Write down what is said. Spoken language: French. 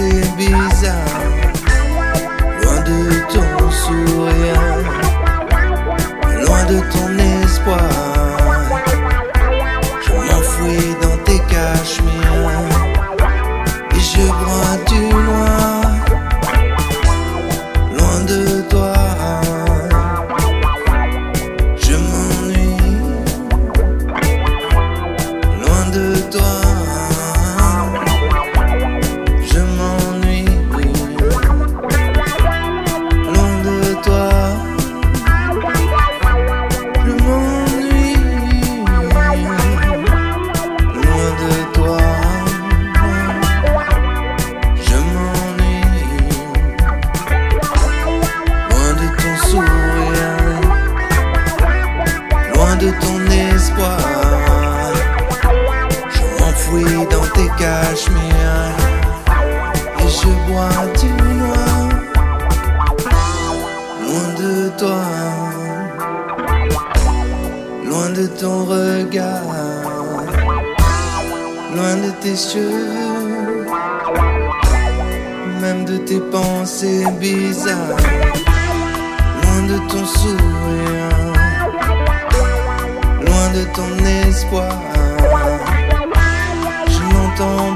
pensées et je bois du noir, loin de toi, loin de ton regard, loin de tes cheveux, même de tes pensées bizarres, loin de ton sourire, loin de ton espoir. Je n'entends